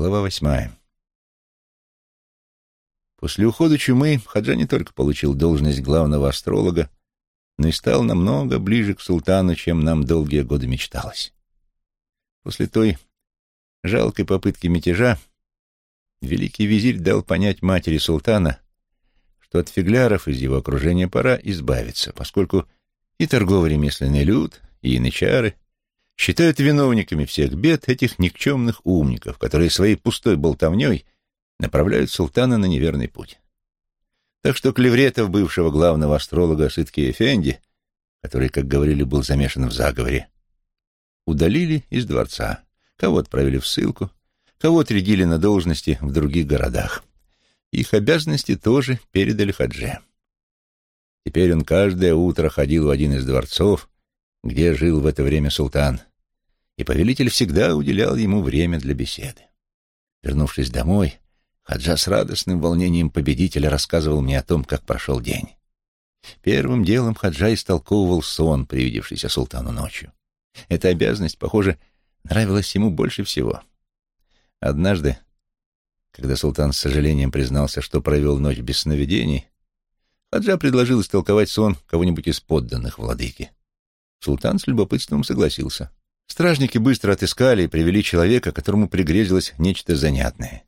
Глава восьмая. После ухода чумы Хаджа не только получил должность главного астролога, но и стал намного ближе к султану, чем нам долгие годы мечталось. После той жалкой попытки мятежа великий визирь дал понять матери султана, что от фигляров из его окружения пора избавиться, поскольку и торгово-ремесленный люд, и янычары считают виновниками всех бед этих никчемных умников, которые своей пустой болтовней направляют султана на неверный путь. Так что Клевретов, бывшего главного астролога Сытки Эфенди, который, как говорили, был замешан в заговоре, удалили из дворца, кого отправили в ссылку, кого отрядили на должности в других городах. Их обязанности тоже передали Хадже. Теперь он каждое утро ходил в один из дворцов, где жил в это время султан, и повелитель всегда уделял ему время для беседы. Вернувшись домой, Хаджа с радостным волнением победителя рассказывал мне о том, как прошел день. Первым делом Хаджа истолковывал сон, привидевшийся султану ночью. Эта обязанность, похоже, нравилась ему больше всего. Однажды, когда султан с сожалением признался, что провел ночь без сновидений, Хаджа предложил истолковать сон кого-нибудь из подданных владыки. Султан с любопытством согласился. Стражники быстро отыскали и привели человека, которому пригрезилось нечто занятное.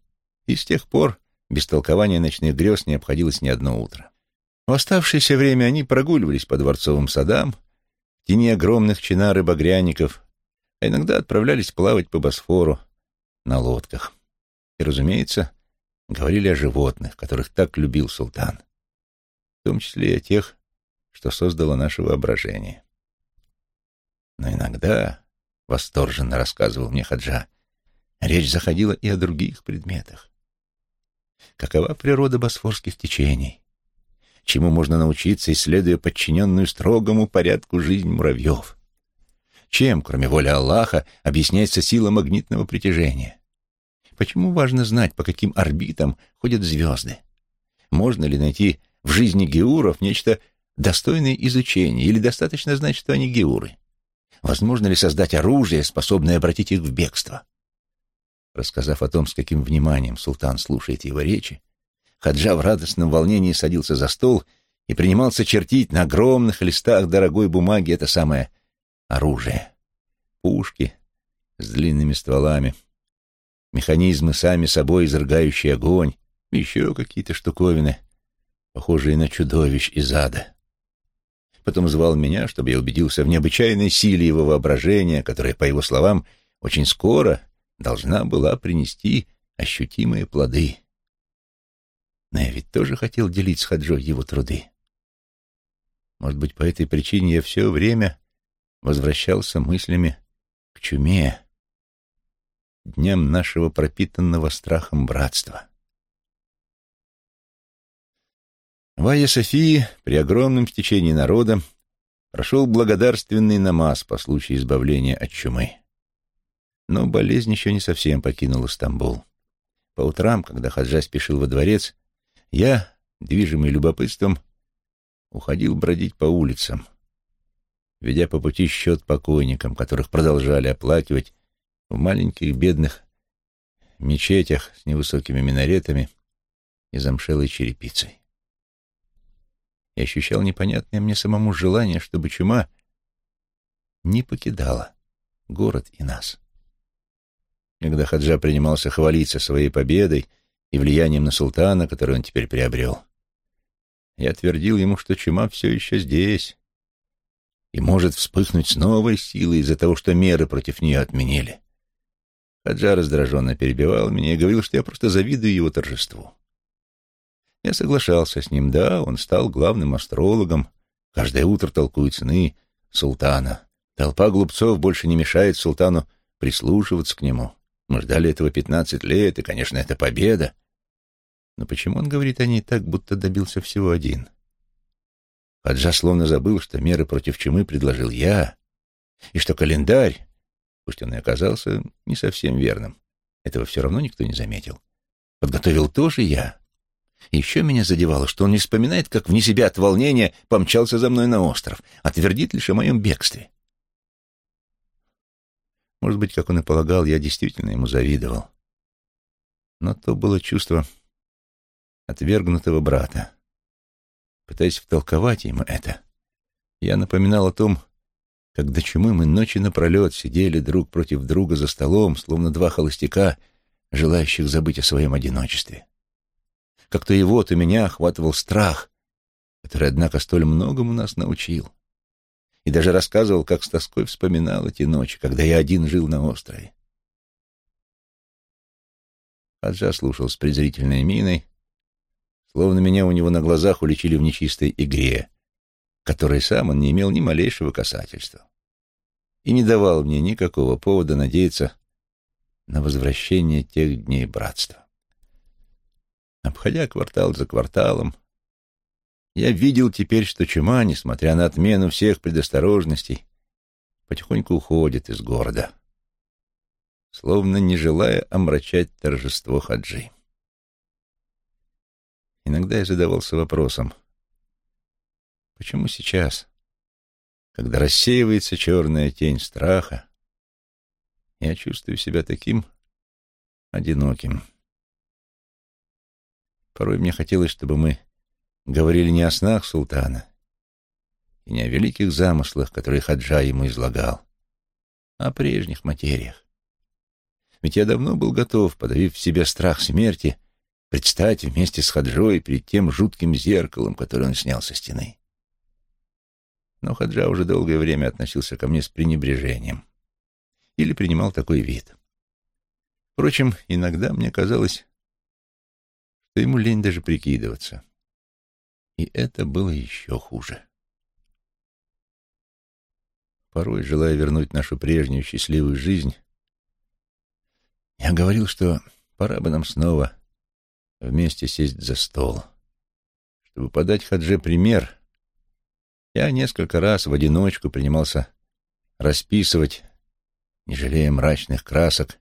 И с тех пор без толкования ночных грез не обходилось ни одно утро. В оставшееся время они прогуливались по дворцовым садам, в тени огромных чинар и багряников, а иногда отправлялись плавать по Босфору на лодках. И, разумеется, говорили о животных, которых так любил султан, в том числе и о тех, что создало наше воображение. Но иногда восторженно рассказывал мне Хаджа. Речь заходила и о других предметах. Какова природа босфорских течений? Чему можно научиться, исследуя подчиненную строгому порядку жизнь муравьев? Чем, кроме воли Аллаха, объясняется сила магнитного притяжения? Почему важно знать, по каким орбитам ходят звезды? Можно ли найти в жизни геуров нечто достойное изучения, или достаточно знать, что они геуры? Возможно ли создать оружие, способное обратить их в бегство? Рассказав о том, с каким вниманием султан слушает его речи, Хаджа в радостном волнении садился за стол и принимался чертить на огромных листах дорогой бумаги это самое оружие. Пушки с длинными стволами, механизмы, сами собой изрыгающие огонь, еще какие-то штуковины, похожие на чудовищ из ада потом звал меня, чтобы я убедился в необычайной силе его воображения, которая, по его словам, очень скоро должна была принести ощутимые плоды. Но я ведь тоже хотел делить с Хаджой его труды. Может быть, по этой причине я все время возвращался мыслями к чуме, дням нашего пропитанного страхом братства. В Айя Софии при огромном стечении народа прошел благодарственный намаз по случаю избавления от чумы. Но болезнь еще не совсем покинула Стамбул. По утрам, когда Хаджа спешил во дворец, я, движимый любопытством, уходил бродить по улицам, ведя по пути счет покойникам, которых продолжали оплакивать в маленьких бедных мечетях с невысокими минаретами и замшелой черепицей и ощущал непонятное мне самому желание, чтобы чума не покидала город и нас. Когда Хаджа принимался хвалиться своей победой и влиянием на султана, который он теперь приобрел, я твердил ему, что чума все еще здесь и может вспыхнуть с новой силой из-за того, что меры против нее отменили. Хаджа раздраженно перебивал меня и говорил, что я просто завидую его торжеству. Я соглашался с ним. Да, он стал главным астрологом. Каждое утро толкует сны султана. Толпа глупцов больше не мешает султану прислушиваться к нему. Мы ждали этого пятнадцать лет, и, конечно, это победа. Но почему он говорит о ней так, будто добился всего один? Хаджа словно забыл, что меры против чумы предложил я, и что календарь, пусть он и оказался не совсем верным, этого все равно никто не заметил, подготовил тоже я. Еще меня задевало, что он не вспоминает, как вне себя от волнения помчался за мной на остров, а твердит лишь о моем бегстве. Может быть, как он и полагал, я действительно ему завидовал. Но то было чувство отвергнутого брата. Пытаясь втолковать ему это, я напоминал о том, как до чумы мы ночи напролет сидели друг против друга за столом, словно два холостяка, желающих забыть о своем одиночестве. Как-то и вот у меня охватывал страх, который, однако, столь многому нас научил. И даже рассказывал, как с тоской вспоминал эти ночи, когда я один жил на острове. Хаджа слушал с презрительной миной, словно меня у него на глазах уличили в нечистой игре, которой сам он не имел ни малейшего касательства, и не давал мне никакого повода надеяться на возвращение тех дней братства. Обходя квартал за кварталом, я видел теперь, что чума, несмотря на отмену всех предосторожностей, потихоньку уходит из города словно не желая омрачать торжество хаджи. Иногда я задавался вопросом, почему сейчас, когда рассеивается черная тень страха, я чувствую себя таким одиноким. Порой мне хотелось, чтобы мы говорили не о снах султана и не о великих замыслах, которые Хаджа ему излагал, а о прежних материях. Ведь я давно был готов, подавив в себе страх смерти, предстать вместе с Хаджой перед тем жутким зеркалом, которое он снял со стены. Но Хаджа уже долгое время относился ко мне с пренебрежением. Или принимал такой вид. Впрочем, иногда мне казалось, что ему лень даже прикидываться. И это было еще хуже. Порой, желая вернуть нашу прежнюю счастливую жизнь, я говорил, что пора бы нам снова вместе сесть за стол. Чтобы подать Хадже пример, я несколько раз в одиночку принимался расписывать, не жалея мрачных красок,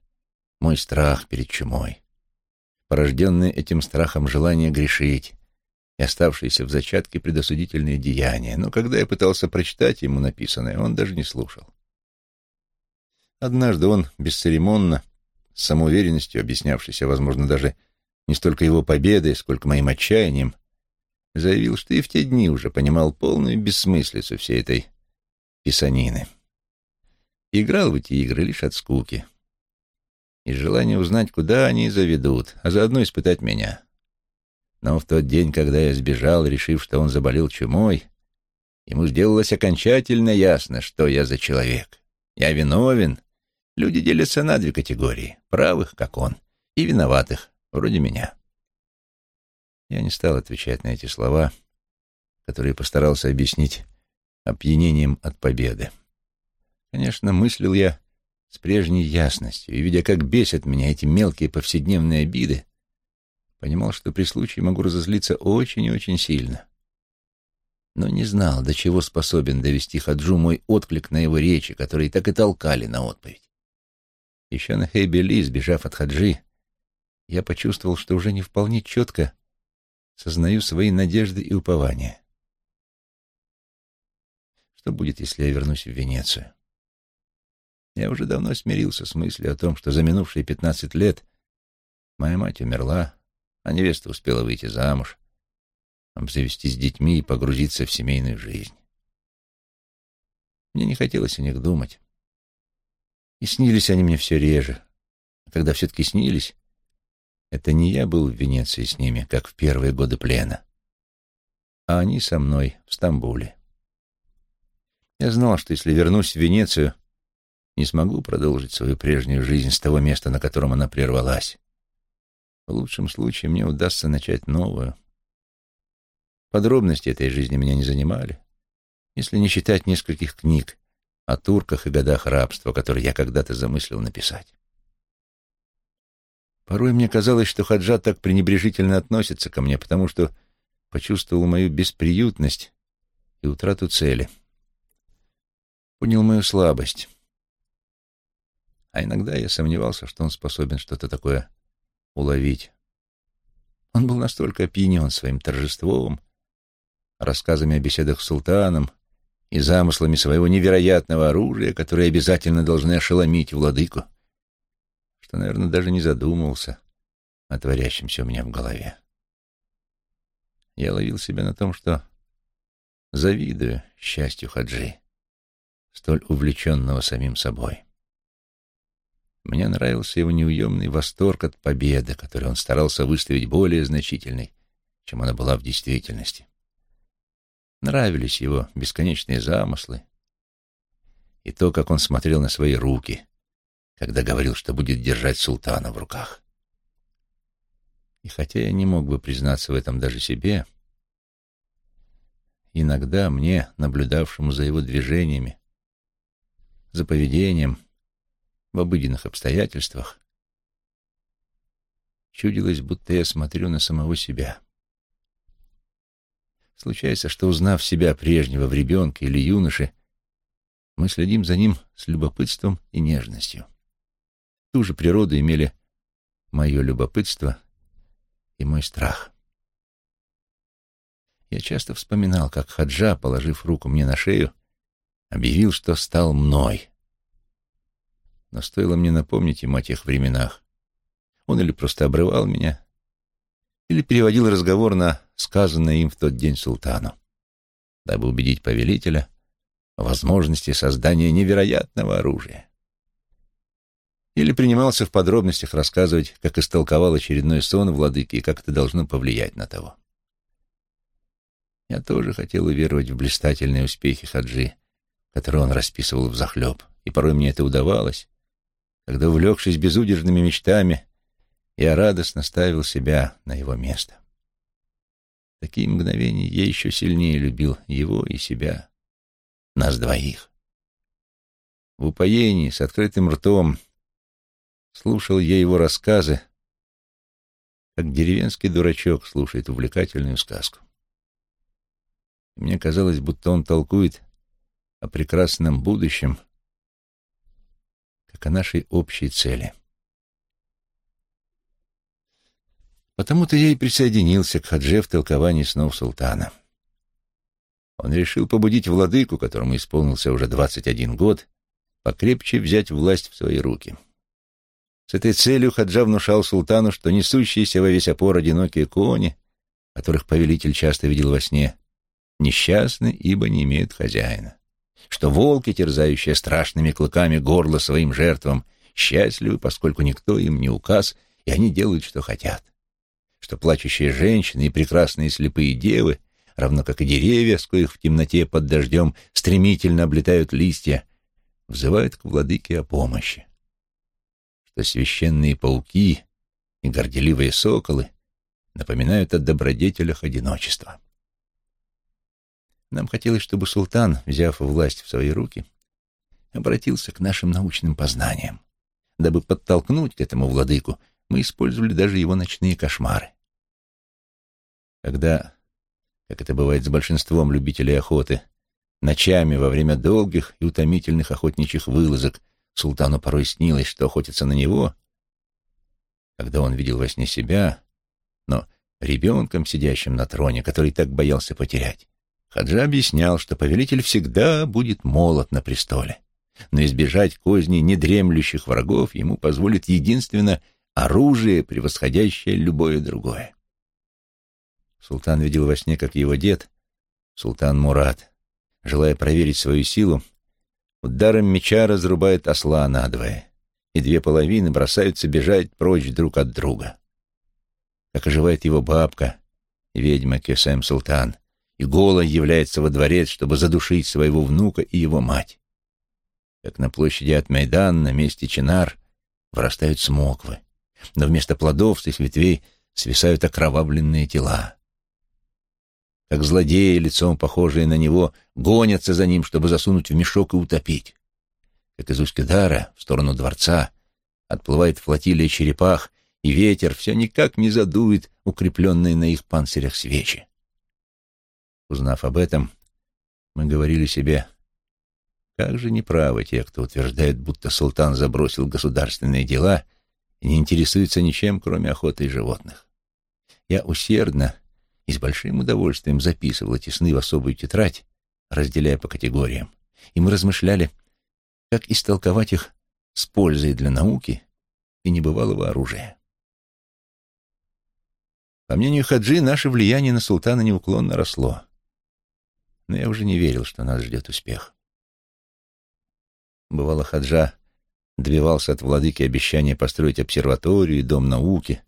мой страх перед чумой, порожденное этим страхом желание грешить и оставшиеся в зачатке предосудительные деяния. Но когда я пытался прочитать ему написанное, он даже не слушал. Однажды он бесцеремонно с самоуверенностью, объяснявшейся, возможно, даже не столько его победой, сколько моим отчаянием, заявил, что и в те дни уже понимал полную бессмыслицу всей этой писанины. Играл в эти игры лишь от скуки. И желание узнать, куда они заведут, а заодно испытать меня. Но в тот день, когда я сбежал, решив, что он заболел чумой, ему сделалось окончательно ясно, что я за человек. Я виновен Люди делятся на две категории — правых, как он, и виноватых, вроде меня. Я не стал отвечать на эти слова, которые постарался объяснить опьянением от победы. Конечно, мыслил я с прежней ясностью, и, видя, как бесят меня эти мелкие повседневные обиды, понимал, что при случае могу разозлиться очень и очень сильно. Но не знал, до чего способен довести Хаджу мой отклик на его речи, которые так и толкали на отповедь. Еще на Хейбели, сбежав от Хаджи, я почувствовал, что уже не вполне четко сознаю свои надежды и упования. Что будет, если я вернусь в Венецию? Я уже давно смирился с мыслью о том, что за минувшие пятнадцать лет моя мать умерла, а невеста успела выйти замуж, обзавестись детьми и погрузиться в семейную жизнь. Мне не хотелось о них думать. И снились они мне все реже. А когда все-таки снились, это не я был в Венеции с ними, как в первые годы плена, а они со мной в Стамбуле. Я знал, что если вернусь в Венецию, не смогу продолжить свою прежнюю жизнь с того места, на котором она прервалась. В лучшем случае мне удастся начать новую. Подробности этой жизни меня не занимали, если не считать нескольких книг, о турках и годах рабства, которые я когда-то замыслил написать. Порой мне казалось, что Хаджа так пренебрежительно относится ко мне, потому что почувствовал мою бесприютность и утрату цели. Понял мою слабость. А иногда я сомневался, что он способен что-то такое уловить. Он был настолько опьянен своим торжеством, рассказами о беседах с султаном, и замыслами своего невероятного оружия, которые обязательно должны ошеломить владыку, что, наверное, даже не задумывался о творящемся у меня в голове. Я ловил себя на том, что завидую счастью Хаджи, столь увлеченного самим собой. Мне нравился его неуемный восторг от победы, который он старался выставить более значительной, чем она была в действительности. Нравились его бесконечные замыслы и то, как он смотрел на свои руки, когда говорил, что будет держать султана в руках. И хотя я не мог бы признаться в этом даже себе, иногда мне, наблюдавшему за его движениями, за поведением, в обыденных обстоятельствах, чудилось, будто я смотрю на самого себя. Случается, что, узнав себя прежнего в ребенке или юноше, мы следим за ним с любопытством и нежностью. Ту же природу имели мое любопытство и мой страх. Я часто вспоминал, как Хаджа, положив руку мне на шею, объявил, что стал мной. Но стоило мне напомнить ему о тех временах. Он или просто обрывал меня, или переводил разговор на сказанное им в тот день султану, дабы убедить повелителя в возможности создания невероятного оружия или принимался в подробностях рассказывать, как истолковал очередной сон владыки и как это должно повлиять на того. Я тоже хотел уверовать в блистательные успехи Хаджи, которые он расписывал взахлеб, и порой мне это удавалось, когда, увлекшись безудержными мечтами, я радостно ставил себя на его место. Такие мгновения я еще сильнее любил его и себя, нас двоих. В упоении, с открытым ртом, Слушал я его рассказы, как деревенский дурачок слушает увлекательную сказку. И мне казалось, будто он толкует о прекрасном будущем, о нашей общей цели. Потому-то я и присоединился к Хадже в толковании снов султана. Он решил побудить владыку, которому исполнился уже двадцать один год, покрепче взять власть в свои руки — с этой целью Хаджа внушал султану, что несущиеся во весь опор одинокие кони, которых повелитель часто видел во сне, несчастны, ибо не имеют хозяина, что волки, терзающие страшными клыками горло своим жертвам, счастливы, поскольку никто им не указ, и они делают, что хотят, что плачущие женщины и прекрасные слепые девы, равно как и деревья, с коих в темноте под дождем стремительно облетают листья, взывают к владыке о помощи что священные пауки и горделивые соколы напоминают о добродетелях одиночества. Нам хотелось, чтобы султан, взяв власть в свои руки, обратился к нашим научным познаниям. Дабы подтолкнуть к этому владыку, мы использовали даже его ночные кошмары. Когда, как это бывает с большинством любителей охоты, ночами во время долгих и утомительных охотничьих вылазок Султану порой снилось, что охотится на него, когда он видел во сне себя, но ребенком, сидящим на троне, который так боялся потерять. Хаджа объяснял, что повелитель всегда будет молод на престоле, но избежать козни недремлющих врагов ему позволит единственно оружие, превосходящее любое другое. Султан видел во сне, как его дед, султан Мурат, желая проверить свою силу, Ударом меча разрубает осла надвое, и две половины бросаются бежать прочь друг от друга. Как оживает его бабка, ведьма Кесем Султан, и голой является во дворец, чтобы задушить своего внука и его мать. Как на площади от Майдан на месте Чинар вырастают смоквы, но вместо плодов с их ветвей свисают окровавленные тела как злодеи, лицом похожие на него, гонятся за ним, чтобы засунуть в мешок и утопить. Как из Ускедара в сторону дворца отплывает флотилия черепах, и ветер все никак не задует укрепленные на их панцирях свечи. Узнав об этом, мы говорили себе, как же неправы те, кто утверждает, будто султан забросил государственные дела и не интересуется ничем, кроме охоты и животных. Я усердно и с большим удовольствием записывал эти сны в особую тетрадь, разделяя по категориям. И мы размышляли, как истолковать их с пользой для науки и небывалого оружия. По мнению Хаджи, наше влияние на султана неуклонно росло. Но я уже не верил, что нас ждет успех. Бывало, Хаджа добивался от владыки обещания построить обсерваторию и дом науки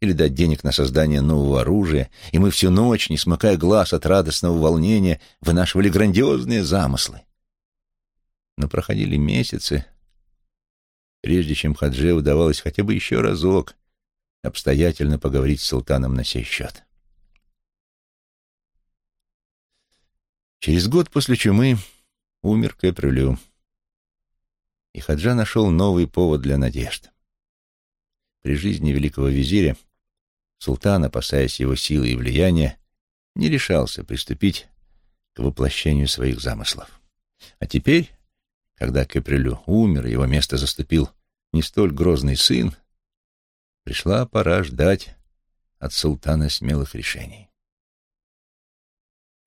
или дать денег на создание нового оружия, и мы всю ночь, не смыкая глаз от радостного волнения, вынашивали грандиозные замыслы. Но проходили месяцы, прежде чем Хадже удавалось хотя бы еще разок обстоятельно поговорить с султаном на сей счет. Через год после чумы умер Кэпрюлю, и Хаджа нашел новый повод для надежд. При жизни великого визиря султан, опасаясь его силы и влияния, не решался приступить к воплощению своих замыслов. А теперь, когда Каприлю умер, его место заступил не столь грозный сын, пришла пора ждать от султана смелых решений.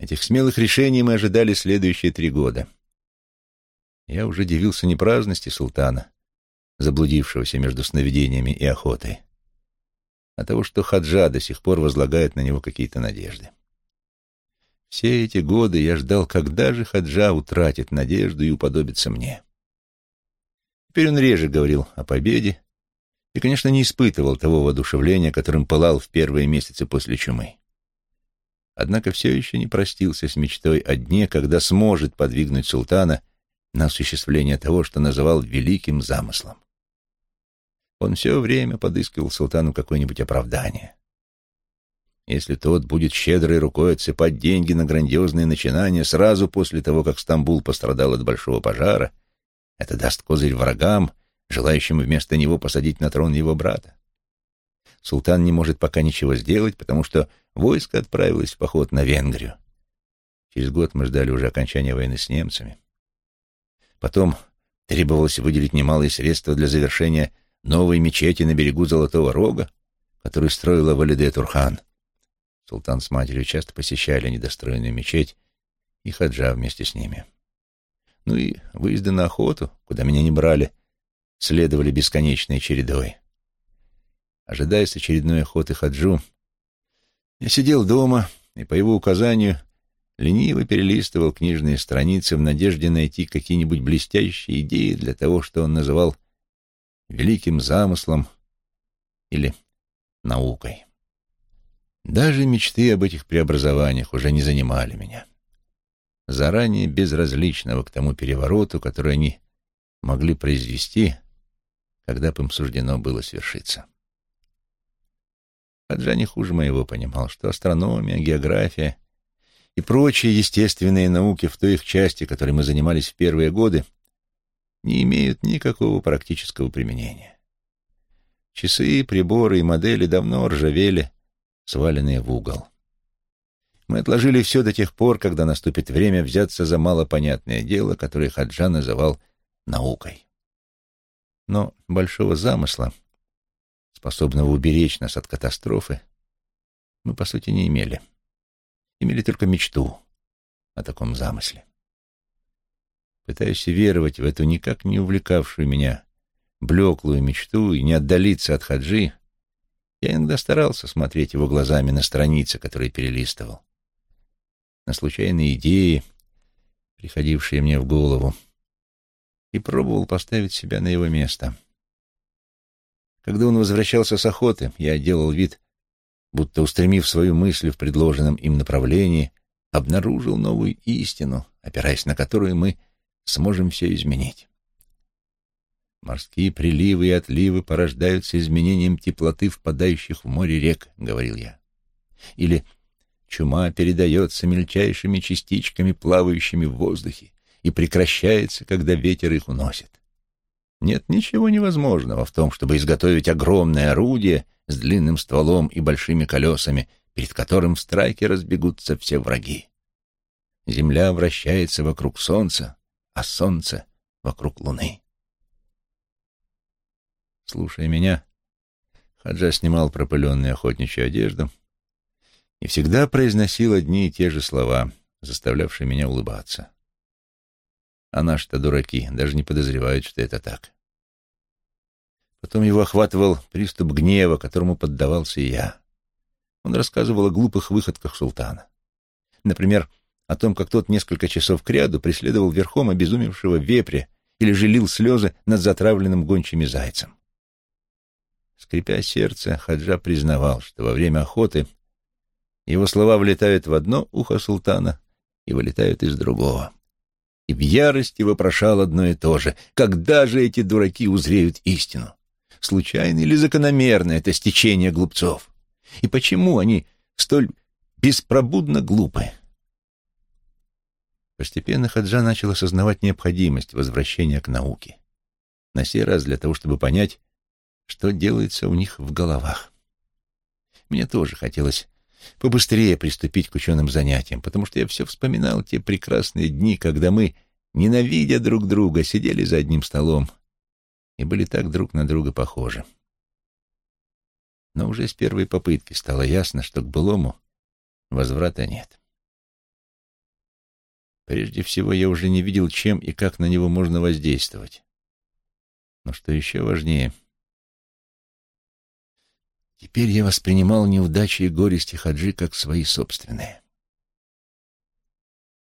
Этих смелых решений мы ожидали следующие три года. Я уже дивился не праздности султана, заблудившегося между сновидениями и охотой, а того, что Хаджа до сих пор возлагает на него какие-то надежды. Все эти годы я ждал, когда же Хаджа утратит надежду и уподобится мне. Теперь он реже говорил о победе и, конечно, не испытывал того воодушевления, которым пылал в первые месяцы после чумы. Однако все еще не простился с мечтой о дне, когда сможет подвигнуть султана на осуществление того, что называл великим замыслом. Он все время подыскивал султану какое-нибудь оправдание. Если тот будет щедрой рукой отсыпать деньги на грандиозные начинания сразу после того, как Стамбул пострадал от большого пожара, это даст козырь врагам, желающим вместо него посадить на трон его брата. Султан не может пока ничего сделать, потому что войско отправилось в поход на Венгрию. Через год мы ждали уже окончания войны с немцами. Потом требовалось выделить немалые средства для завершения новой мечети на берегу Золотого Рога, которую строила Валиде Турхан — Султан с матерью часто посещали недостроенную мечеть и хаджа вместе с ними. Ну и выезды на охоту, куда меня не брали, следовали бесконечной чередой. Ожидая с очередной охоты хаджу, я сидел дома и по его указанию лениво перелистывал книжные страницы в надежде найти какие-нибудь блестящие идеи для того, что он называл великим замыслом или наукой. Даже мечты об этих преобразованиях уже не занимали меня. Заранее безразличного к тому перевороту, который они могли произвести, когда бы им суждено было свершиться. Хаджа не хуже моего понимал, что астрономия, география и прочие естественные науки в той их части, которой мы занимались в первые годы, не имеют никакого практического применения. Часы, приборы и модели давно ржавели сваленные в угол. Мы отложили все до тех пор, когда наступит время взяться за малопонятное дело, которое Хаджа называл наукой. Но большого замысла, способного уберечь нас от катастрофы, мы, по сути, не имели. Имели только мечту о таком замысле. Пытаясь веровать в эту никак не увлекавшую меня блеклую мечту и не отдалиться от Хаджи, я иногда старался смотреть его глазами на страницы, которые перелистывал, на случайные идеи, приходившие мне в голову, и пробовал поставить себя на его место. Когда он возвращался с охоты, я делал вид, будто, устремив свою мысль в предложенном им направлении, обнаружил новую истину, опираясь на которую мы сможем все изменить. Морские приливы и отливы порождаются изменением теплоты впадающих в море рек, — говорил я. Или чума передается мельчайшими частичками, плавающими в воздухе, и прекращается, когда ветер их уносит. Нет ничего невозможного в том, чтобы изготовить огромное орудие с длинным стволом и большими колесами, перед которым в страйке разбегутся все враги. Земля вращается вокруг Солнца, а Солнце — вокруг Луны. Слушая меня, Хаджа снимал пропыленную охотничью одежду и всегда произносил одни и те же слова, заставлявшие меня улыбаться. А наши-то дураки даже не подозревают, что это так. Потом его охватывал приступ гнева, которому поддавался и я. Он рассказывал о глупых выходках султана. Например, о том, как тот несколько часов кряду преследовал верхом обезумевшего вепря или желил слезы над затравленным гончими зайцем. Скрипя сердце, Хаджа признавал, что во время охоты его слова влетают в одно ухо султана и вылетают из другого. И в ярости вопрошал одно и то же. Когда же эти дураки узреют истину? Случайно или закономерно это стечение глупцов? И почему они столь беспробудно глупы? Постепенно Хаджа начал осознавать необходимость возвращения к науке. На сей раз для того, чтобы понять, что делается у них в головах. Мне тоже хотелось побыстрее приступить к ученым занятиям, потому что я все вспоминал те прекрасные дни, когда мы, ненавидя друг друга, сидели за одним столом и были так друг на друга похожи. Но уже с первой попытки стало ясно, что к былому возврата нет. Прежде всего, я уже не видел, чем и как на него можно воздействовать. Но что еще важнее, теперь я воспринимал неудачи и горести Хаджи как свои собственные.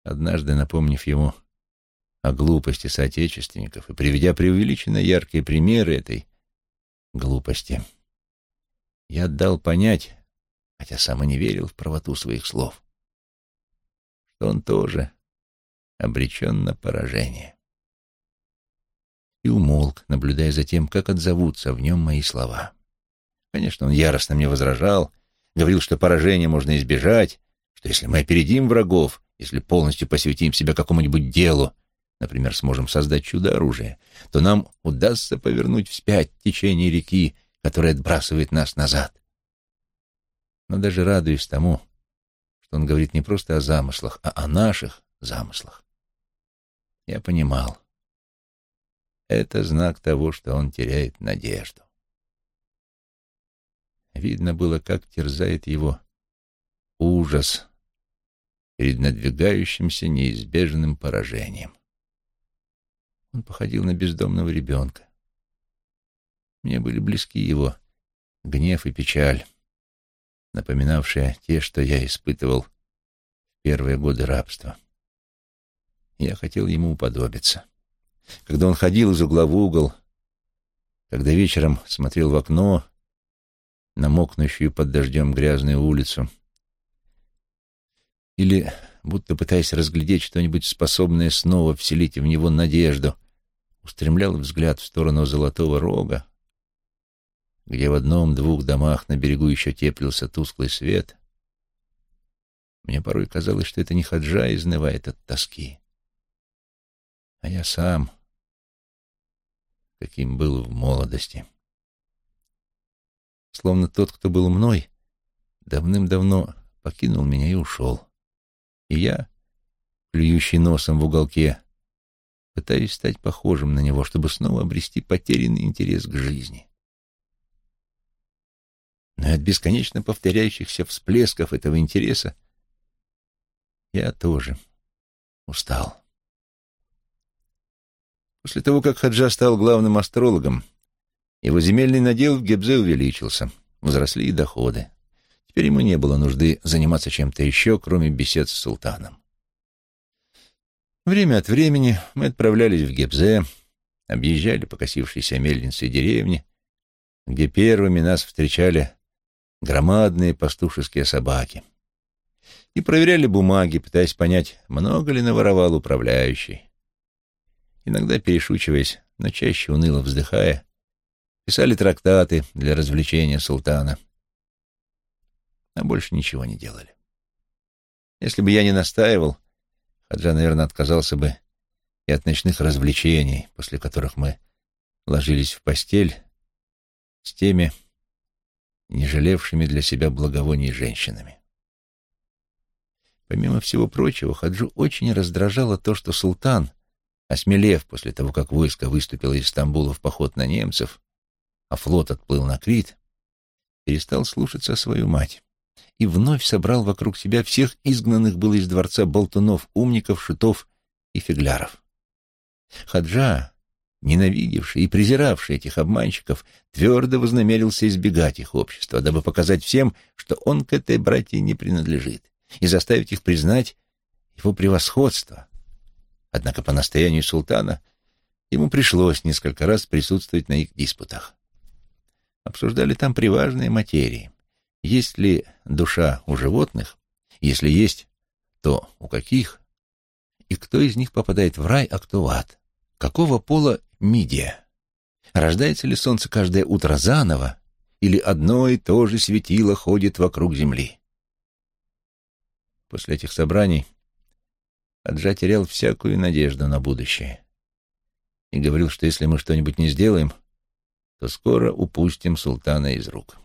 Однажды, напомнив ему о глупости соотечественников и приведя преувеличенно яркие примеры этой глупости, я дал понять, хотя сам и не верил в правоту своих слов, что он тоже обречен на поражение. И умолк, наблюдая за тем, как отзовутся в нем мои слова. Конечно, он яростно мне возражал, говорил, что поражение можно избежать, что если мы опередим врагов, если полностью посвятим себя какому-нибудь делу, например, сможем создать чудо-оружие, то нам удастся повернуть вспять течение реки, которая отбрасывает нас назад. Но даже радуюсь тому, что он говорит не просто о замыслах, а о наших замыслах. Я понимал. Это знак того, что он теряет надежду. Видно было, как терзает его ужас перед надвигающимся неизбежным поражением. Он походил на бездомного ребенка. Мне были близки его гнев и печаль, напоминавшие те, что я испытывал в первые годы рабства. Я хотел ему уподобиться. Когда он ходил из угла в угол, когда вечером смотрел в окно на мокнущую под дождем грязную улицу, или, будто пытаясь разглядеть что-нибудь способное снова вселить в него надежду, устремлял взгляд в сторону Золотого Рога, где в одном-двух домах на берегу еще теплился тусклый свет, мне порой казалось, что это не Хаджа изнывает от тоски, а я сам, каким был в молодости. Словно тот, кто был мной, давным-давно покинул меня и ушел. И я, плюющий носом в уголке, пытаюсь стать похожим на него, чтобы снова обрести потерянный интерес к жизни. Но от бесконечно повторяющихся всплесков этого интереса я тоже устал. После того, как Хаджа стал главным астрологом, его земельный надел в Гебзе увеличился, возросли и доходы. Теперь ему не было нужды заниматься чем-то еще, кроме бесед с султаном. Время от времени мы отправлялись в Гебзе, объезжали покосившиеся мельницы и деревни, где первыми нас встречали громадные пастушеские собаки, и проверяли бумаги, пытаясь понять, много ли наворовал управляющий иногда перешучиваясь, но чаще уныло вздыхая, писали трактаты для развлечения султана, а больше ничего не делали. Если бы я не настаивал, Хаджа, наверное, отказался бы и от ночных развлечений, после которых мы ложились в постель с теми, не жалевшими для себя благовоний женщинами. Помимо всего прочего, Хаджу очень раздражало то, что султан, Осмелев после того, как войско выступило из Стамбула в поход на немцев, а флот отплыл на Крит, перестал слушаться свою мать и вновь собрал вокруг себя всех изгнанных было из дворца болтунов, умников, шутов и фигляров. Хаджа, ненавидевший и презиравший этих обманщиков, твердо вознамерился избегать их общества, дабы показать всем, что он к этой братье не принадлежит, и заставить их признать его превосходство. Однако по настоянию султана ему пришлось несколько раз присутствовать на их диспутах. Обсуждали там приважные материи. Есть ли душа у животных? Если есть, то у каких? И кто из них попадает в рай, а кто в ад? Какого пола мидия? Рождается ли солнце каждое утро заново, или одно и то же светило ходит вокруг земли? После этих собраний Аджа терял всякую надежду на будущее и говорил, что если мы что-нибудь не сделаем, то скоро упустим султана из рук.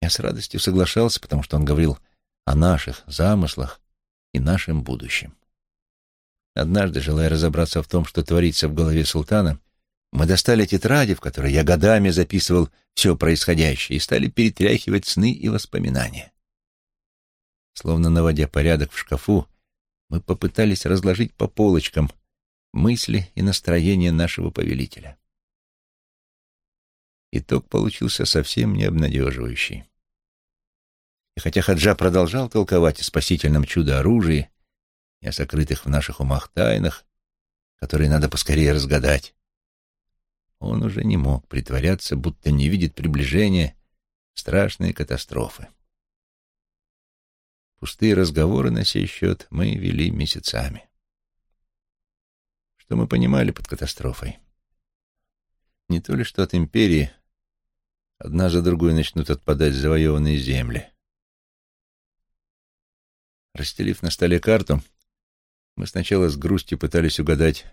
Я с радостью соглашался, потому что он говорил о наших замыслах и нашем будущем. Однажды, желая разобраться в том, что творится в голове султана, мы достали тетради, в которой я годами записывал все происходящее, и стали перетряхивать сны и воспоминания. Словно наводя порядок в шкафу, мы попытались разложить по полочкам мысли и настроения нашего повелителя. Итог получился совсем не обнадеживающий. И хотя Хаджа продолжал толковать о спасительном чудо-оружии и о сокрытых в наших умах тайнах, которые надо поскорее разгадать, он уже не мог притворяться, будто не видит приближения страшной катастрофы. Пустые разговоры на сей счет мы вели месяцами. Что мы понимали под катастрофой? Не то ли, что от империи одна за другой начнут отпадать завоеванные земли. Расстелив на столе карту, мы сначала с грустью пытались угадать,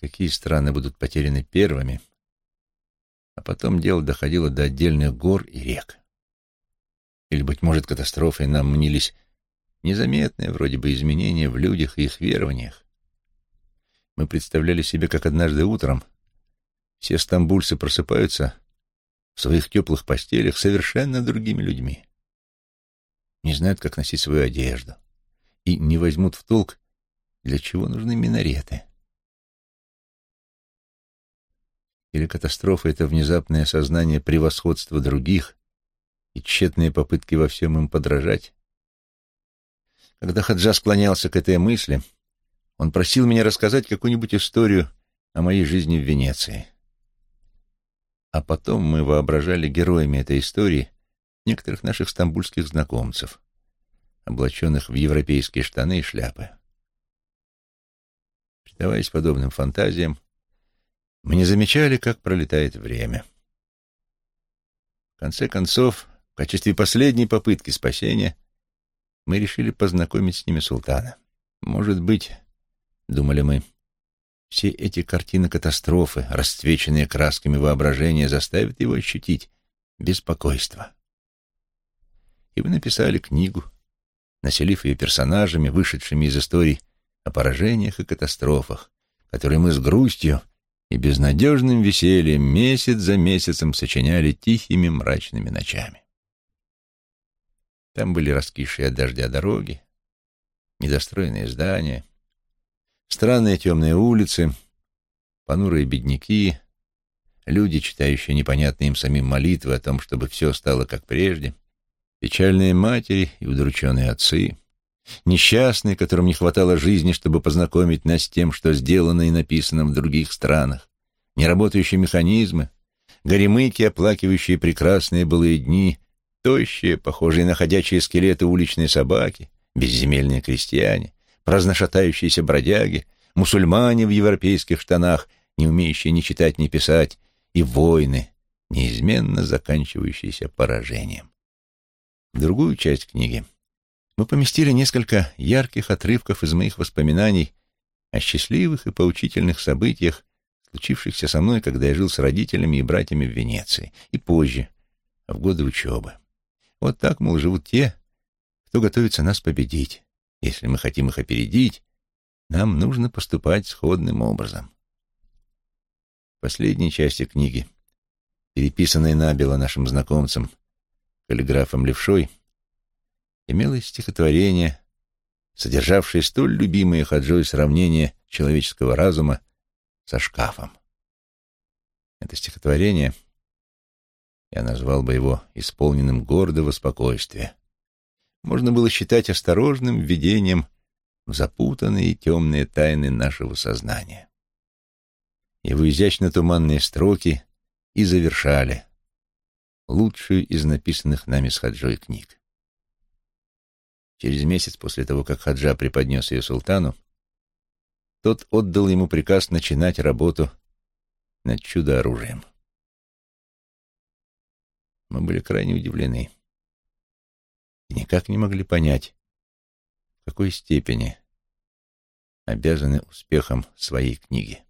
какие страны будут потеряны первыми, а потом дело доходило до отдельных гор и рек. Или, быть может, катастрофой нам мнились незаметные вроде бы изменения в людях и их верованиях. Мы представляли себе, как однажды утром все стамбульцы просыпаются в своих теплых постелях совершенно другими людьми. Не знают, как носить свою одежду. И не возьмут в толк, для чего нужны минареты. Или катастрофа — это внезапное осознание превосходства других и тщетные попытки во всем им подражать. Когда Хаджа склонялся к этой мысли, он просил меня рассказать какую-нибудь историю о моей жизни в Венеции. А потом мы воображали героями этой истории некоторых наших стамбульских знакомцев, облаченных в европейские штаны и шляпы. Предаваясь подобным фантазиям, мы не замечали, как пролетает время. В конце концов, в качестве последней попытки спасения мы решили познакомить с ними султана. Может быть, думали мы, все эти картины катастрофы, расцвеченные красками воображения, заставят его ощутить беспокойство. И вы написали книгу, населив ее персонажами, вышедшими из историй о поражениях и катастрофах, которые мы с грустью и безнадежным весельем месяц за месяцем сочиняли тихими мрачными ночами. Там были раскисшие от дождя дороги, недостроенные здания, странные темные улицы, понурые бедняки, люди, читающие непонятные им самим молитвы о том, чтобы все стало как прежде, печальные матери и удрученные отцы, несчастные, которым не хватало жизни, чтобы познакомить нас с тем, что сделано и написано в других странах, неработающие механизмы, горемыки, оплакивающие прекрасные былые дни, тощие, похожие на ходячие скелеты уличные собаки, безземельные крестьяне, праздношатающиеся бродяги, мусульмане в европейских штанах, не умеющие ни читать, ни писать, и войны, неизменно заканчивающиеся поражением. В другую часть книги мы поместили несколько ярких отрывков из моих воспоминаний о счастливых и поучительных событиях, случившихся со мной, когда я жил с родителями и братьями в Венеции, и позже, в годы учебы. Вот так, мол, живут те, кто готовится нас победить. Если мы хотим их опередить, нам нужно поступать сходным образом. В последней части книги, переписанной набело нашим знакомцем, каллиграфом Левшой, имелось стихотворение, содержавшее столь любимые Хаджой сравнения человеческого разума со шкафом. Это стихотворение, я назвал бы его исполненным гордого спокойствия, можно было считать осторожным введением в запутанные и темные тайны нашего сознания. Его изящно-туманные строки и завершали лучшую из написанных нами с Хаджой книг. Через месяц после того, как Хаджа преподнес ее султану, тот отдал ему приказ начинать работу над чудо-оружием. Мы были крайне удивлены и никак не могли понять, в какой степени обязаны успехом своей книги.